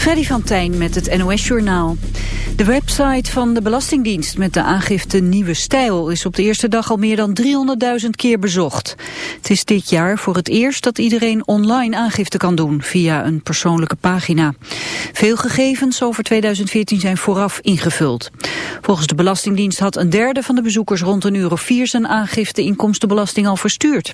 Freddy van Tijn met het NOS-journaal. De website van de Belastingdienst met de aangifte Nieuwe Stijl... is op de eerste dag al meer dan 300.000 keer bezocht. Het is dit jaar voor het eerst dat iedereen online aangifte kan doen... via een persoonlijke pagina. Veel gegevens over 2014 zijn vooraf ingevuld. Volgens de Belastingdienst had een derde van de bezoekers... rond een uur of vier zijn aangifte inkomstenbelasting al verstuurd.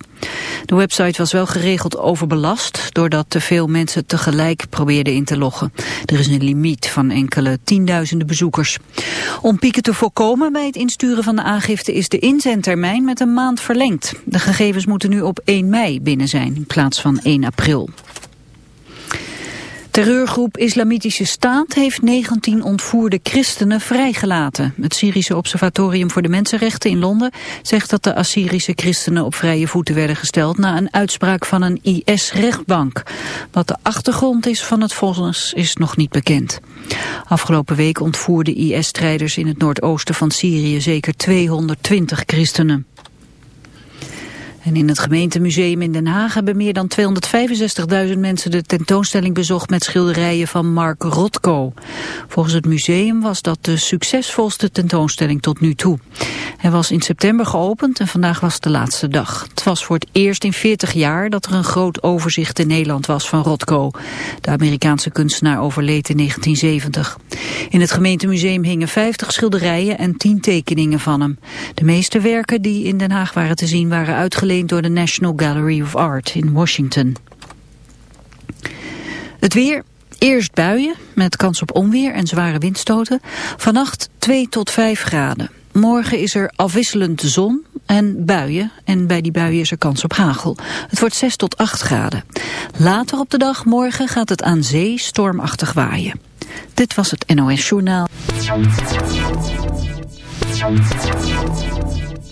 De website was wel geregeld overbelast... doordat te veel mensen tegelijk probeerden in te loggen. Er is een limiet van enkele tienduizenden bezoekers. Om pieken te voorkomen bij het insturen van de aangifte is de inzendtermijn met een maand verlengd. De gegevens moeten nu op 1 mei binnen zijn in plaats van 1 april. Terreurgroep Islamitische Staat heeft 19 ontvoerde christenen vrijgelaten. Het Syrische Observatorium voor de Mensenrechten in Londen zegt dat de Assyrische christenen op vrije voeten werden gesteld na een uitspraak van een IS-rechtbank. Wat de achtergrond is van het vonnis is nog niet bekend. Afgelopen week ontvoerden IS-strijders in het noordoosten van Syrië zeker 220 christenen. In het gemeentemuseum in Den Haag hebben meer dan 265.000 mensen de tentoonstelling bezocht met schilderijen van Mark Rotko. Volgens het museum was dat de succesvolste tentoonstelling tot nu toe. Hij was in september geopend en vandaag was de laatste dag. Het was voor het eerst in 40 jaar dat er een groot overzicht in Nederland was van Rotko. De Amerikaanse kunstenaar overleed in 1970. In het gemeentemuseum hingen 50 schilderijen en 10 tekeningen van hem. De meeste werken die in Den Haag waren te zien waren door de National Gallery of Art in Washington. Het weer, eerst buien met kans op onweer en zware windstoten. Vannacht 2 tot 5 graden. Morgen is er afwisselend zon en buien. En bij die buien is er kans op hagel. Het wordt 6 tot 8 graden. Later op de dag morgen gaat het aan zee stormachtig waaien. Dit was het NOS Journaal.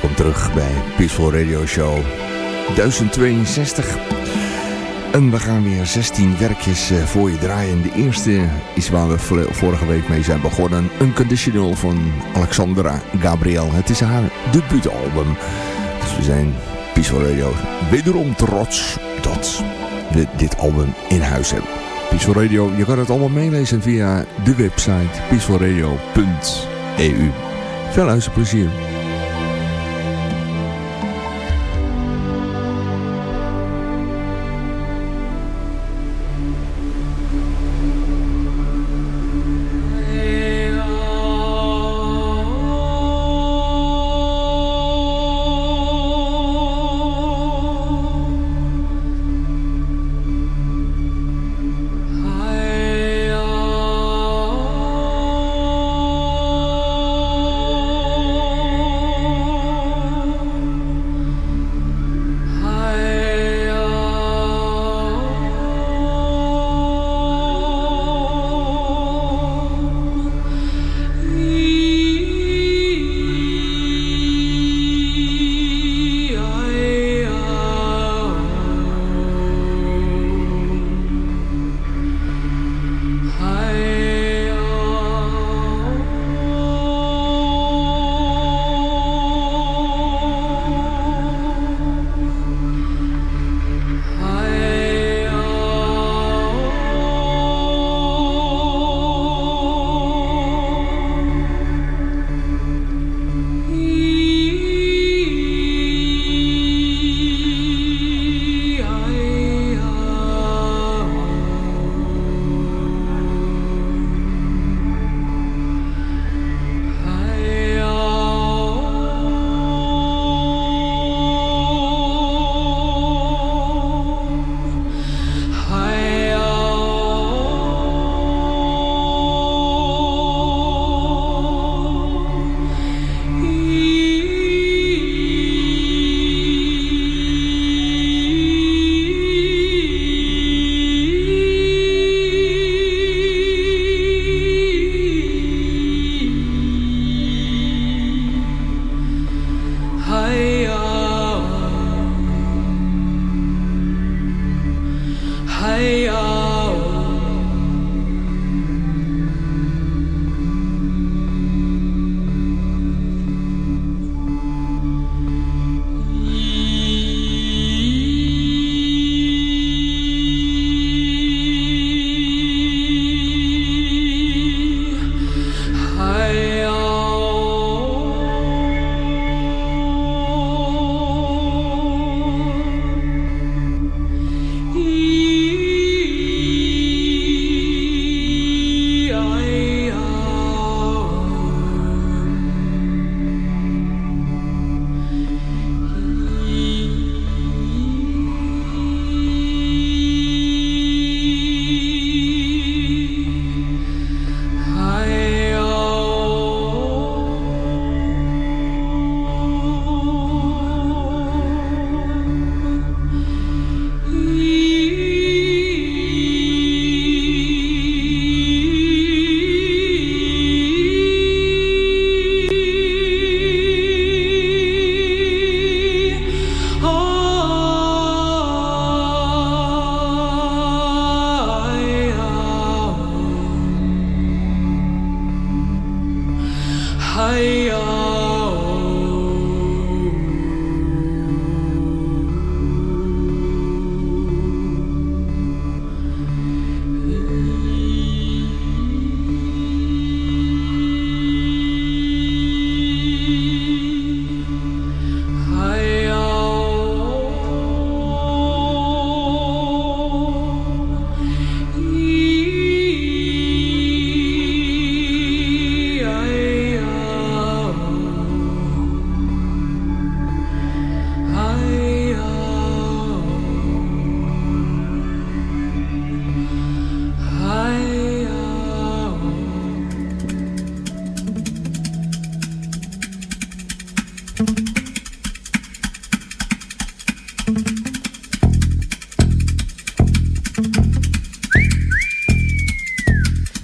Welkom terug bij Peaceful Radio Show 1062. En we gaan weer 16 werkjes eh, voor je draaien. De eerste is waar we vorige week mee zijn begonnen. Unconditional van Alexandra Gabriel. Het is haar debuutalbum. Dus we zijn Peaceful Radio wederom trots dat we dit album in huis hebben. Peaceful Radio, je kan het allemaal meelezen via de website peacefulradio.eu. Veel luisterplezier. estrella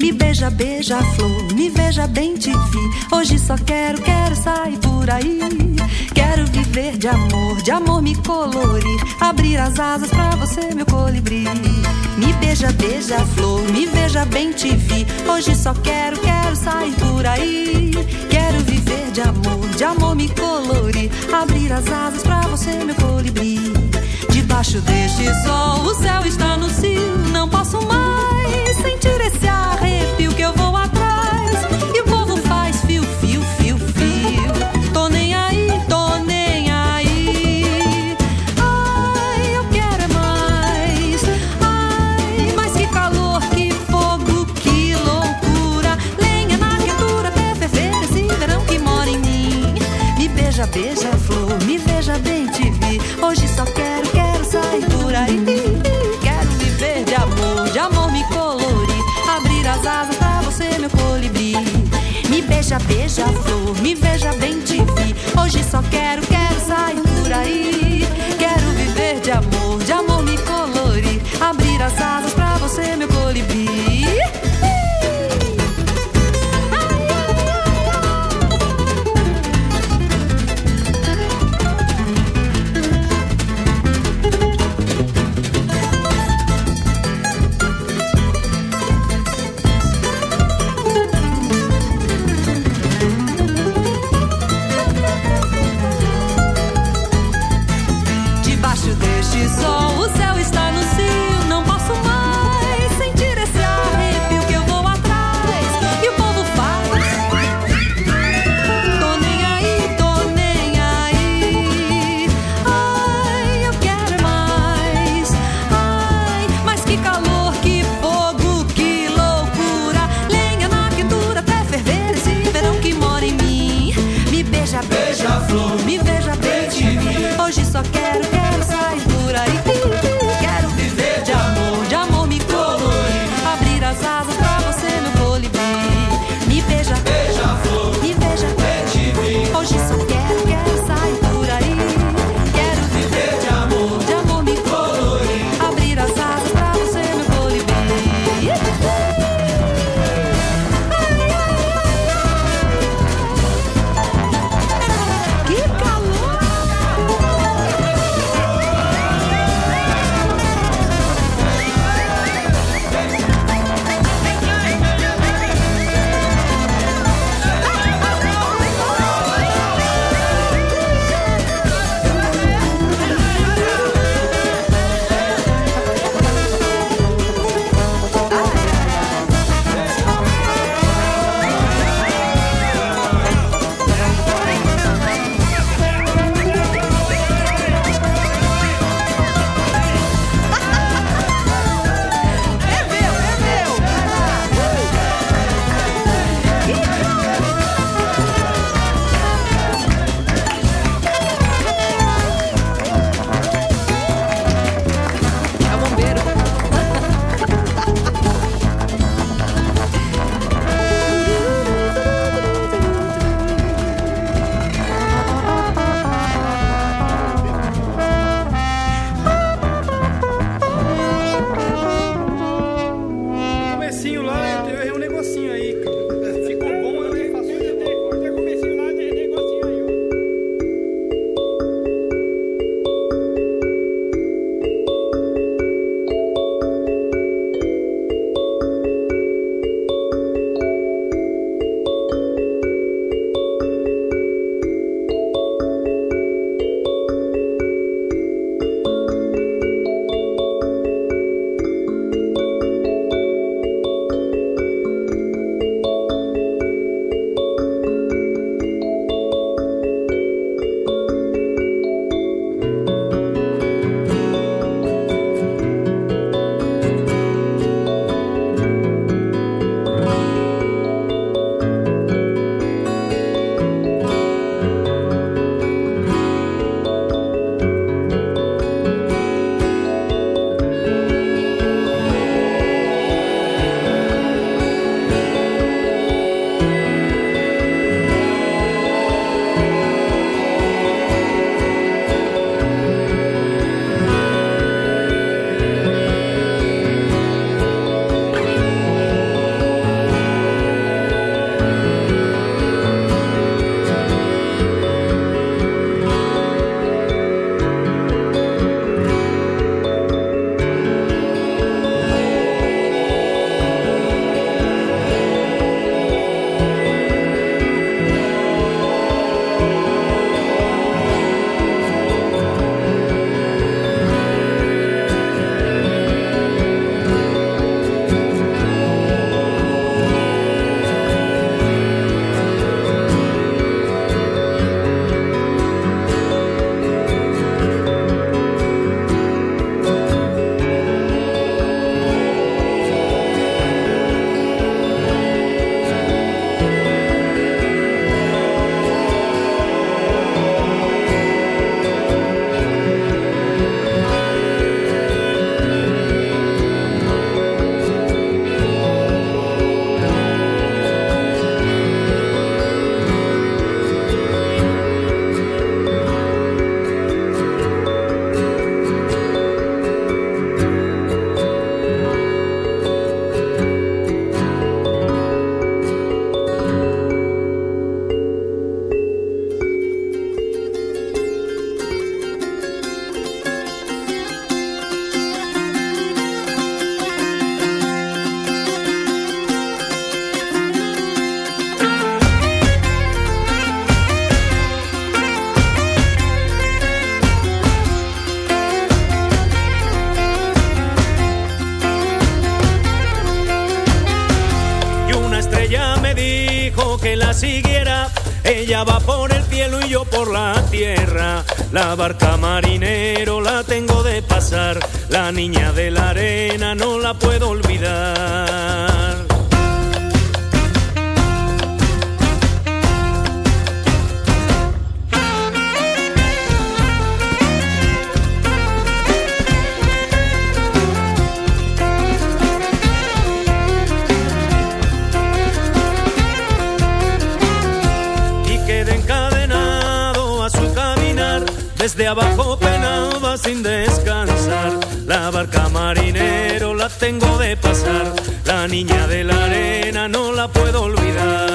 Me beija, beija flor, me veja bem te vi. Hoje só quero, quero sair por aí. Quero viver de amor, de amor me colorir. Abrir as asas pra você, meu colibri. Me beija, beija flor, me veja bem te vi. Hoje só quero, quero sair por aí. Quero viver de amor, de amor me colorir. Abrir as asas pra você, meu colibri. Debaixo deste sol, o céu está no cio, não posso mais sentir esse arrepio. beija-flor, me veja bem. Deus Ella va por el cielo y yo por la tierra. La barca marinero la tengo de pasar. La niña de la arena no la puedo olvidar. Desde abajo penaba sin descansar. La barca marinero la tengo de pasar. La niña de la arena no la puedo olvidar.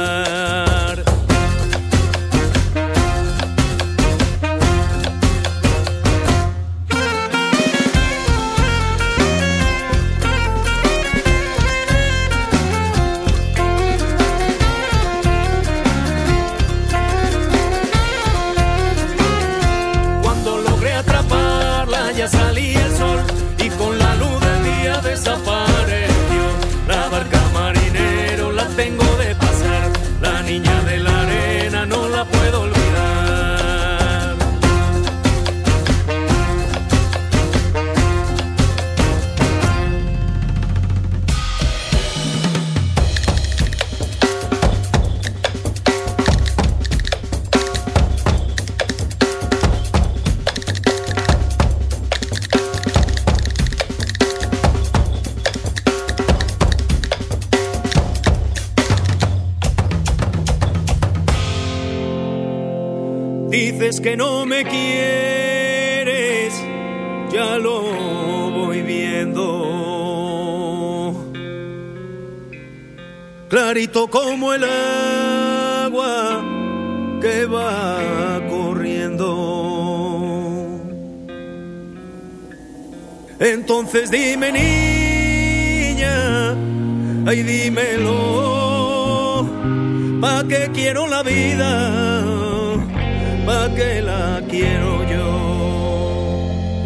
Que no me quieres, ya lo voy viendo. Clarito como el agua que va corriendo. Entonces dime niña, ay dímelo, ¿pa' qué quiero la que la quiero yo.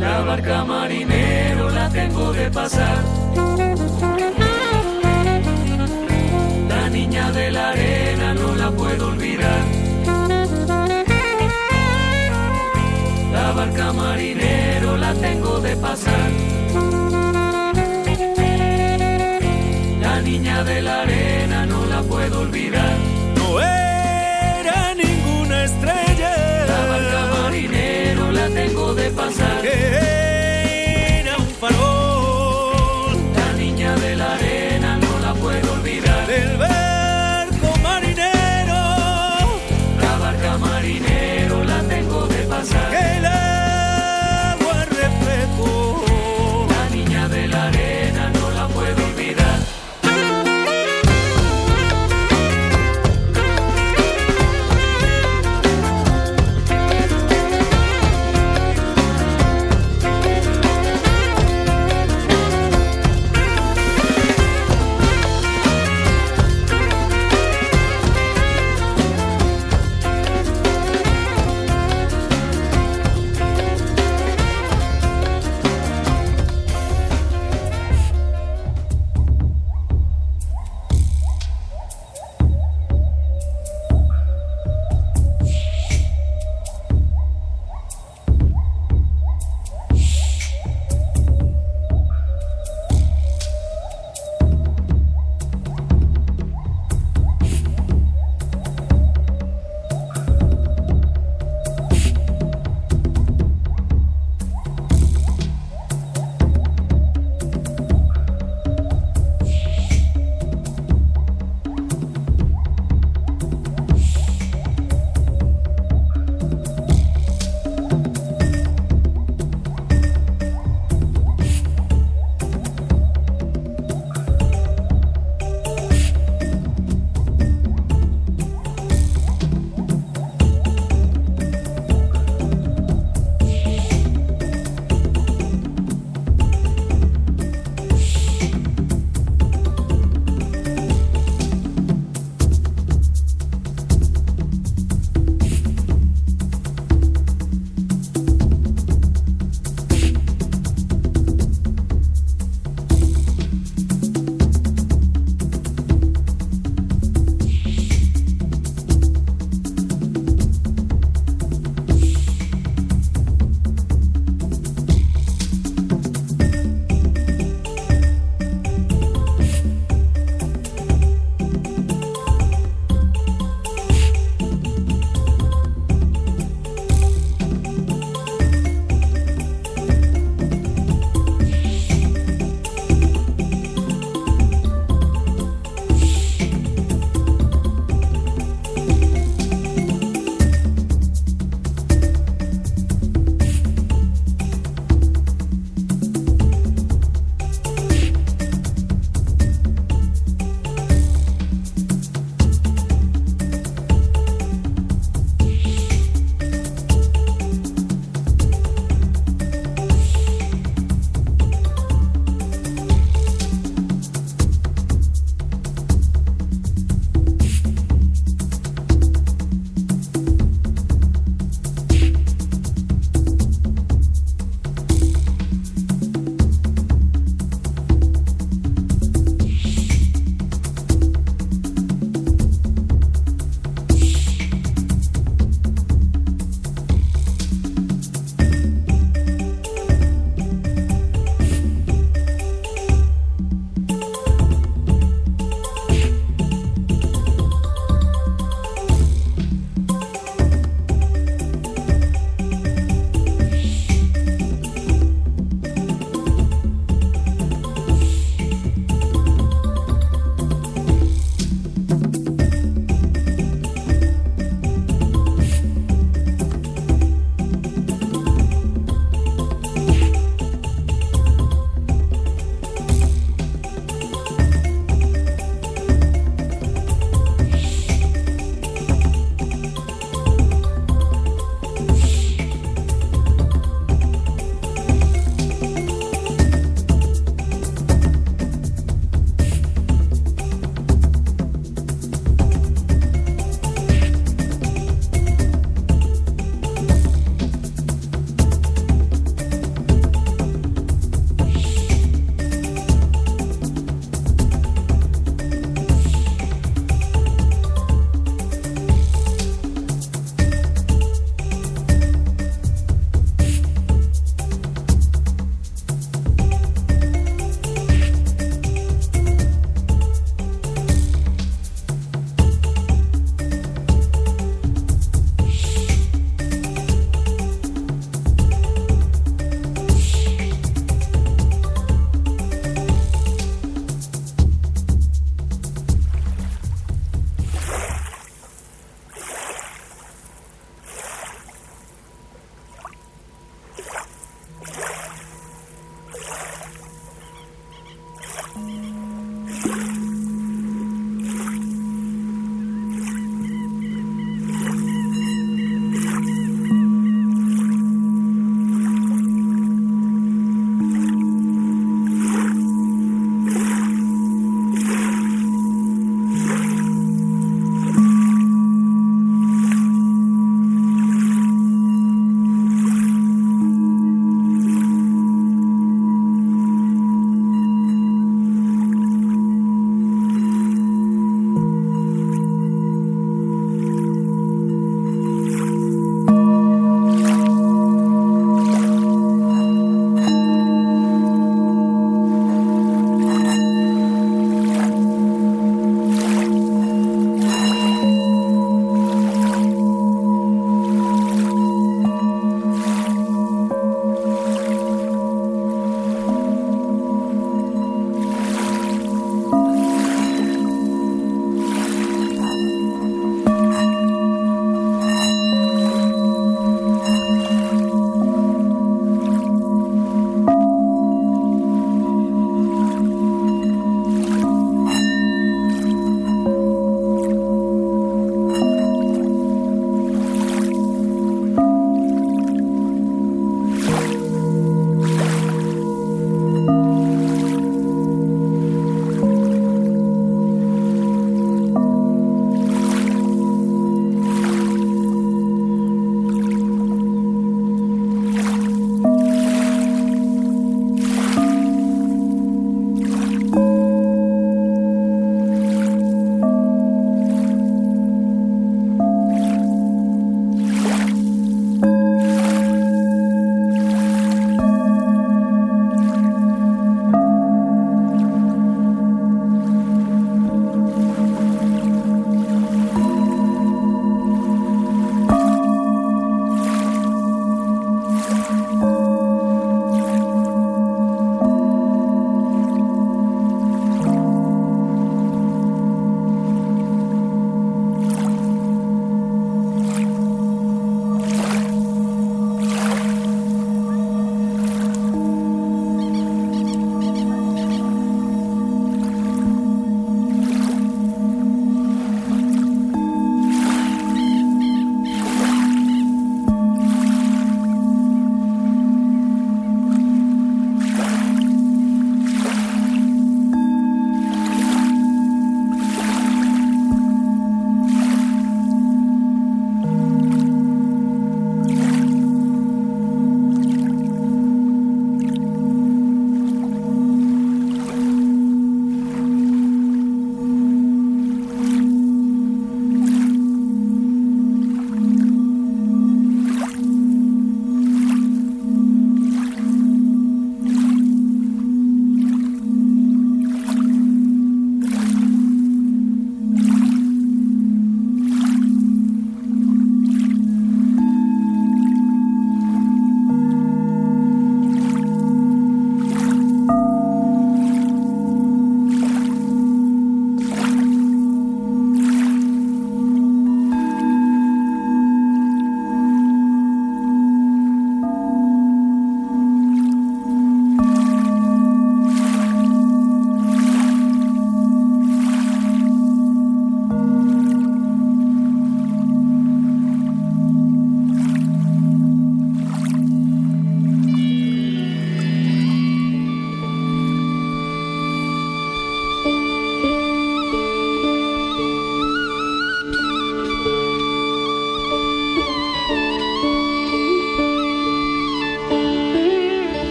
La barca marinero la tengo de pasar. La niña de la arena no la puedo olvidar. La barca marinero la tengo de pasar. La niña de la arena